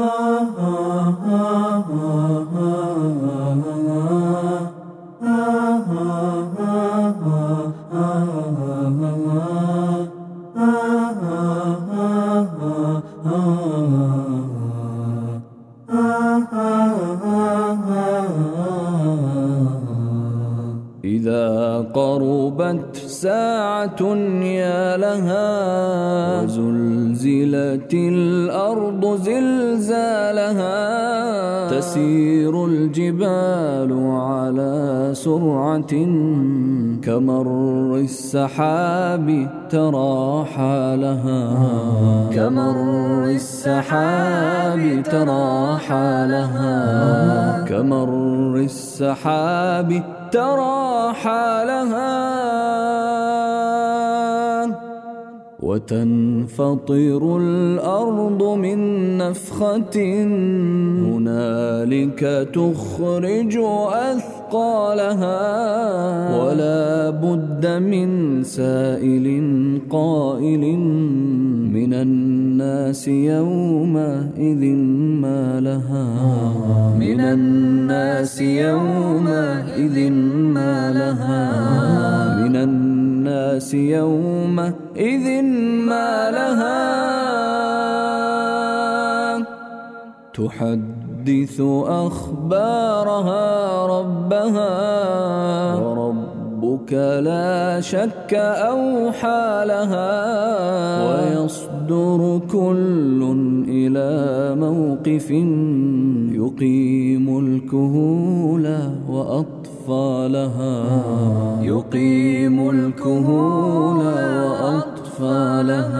إذا قربت ساعة يا لها وزلزلت الأرض زلزالها تسير الجبال على سرعة كمر السحاب ترى حالها كمر السحاب ترى حالها كمر السحاب ترى حالها وتنفطر الأرض من نفخة هنالك تخرج أثقالها ولا بد من سائل قائل الناس يومئذ ما لها. من الناس يومئذ ما لها. من الناس يومئذ ما لها. تحدث أخبارها ربها. وربك لا شك أوحى لها ويصدر كل إلى موقف يقيم الكهول وأطفالها. يقيم الكهول وأطفالها.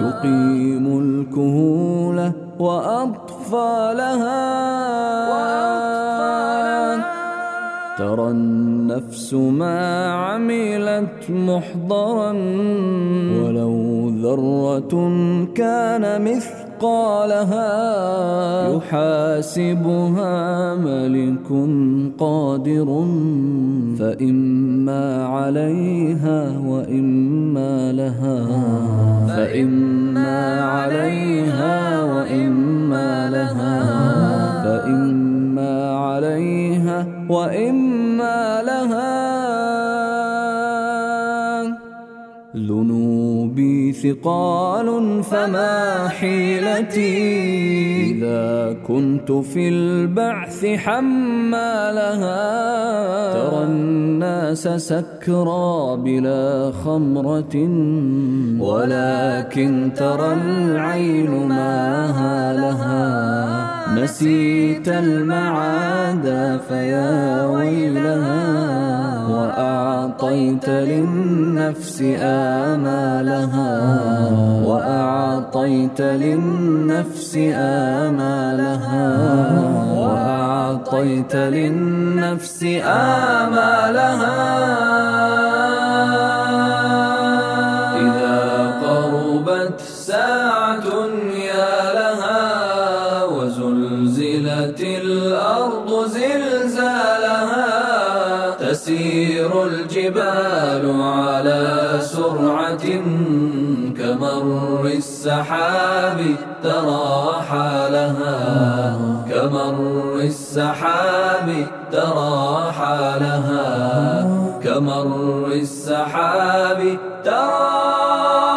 يقيم الكهول وأطفالها. ترى النفس ما عملت محضرا. ولو ذرة كان مثقالها يحاسبها ملك قادر. فإما عليها وإما لها. فإما عليها وإما لها ذنوبي ثقال فما حيلتي إذا كنت في البعث حمالها ترى الناس سكرى بلا خمرة ولكن ترى العين ما لها نسيت المعاد فيا ويلها وأعطيت للنفس آمالها وأعطيت للنفس آمالها وأعطيت للنفس آمالها الجبال على سرعة كمر السحاب ترى حالها كمر السحاب ترى حالها كمر السحاب ترى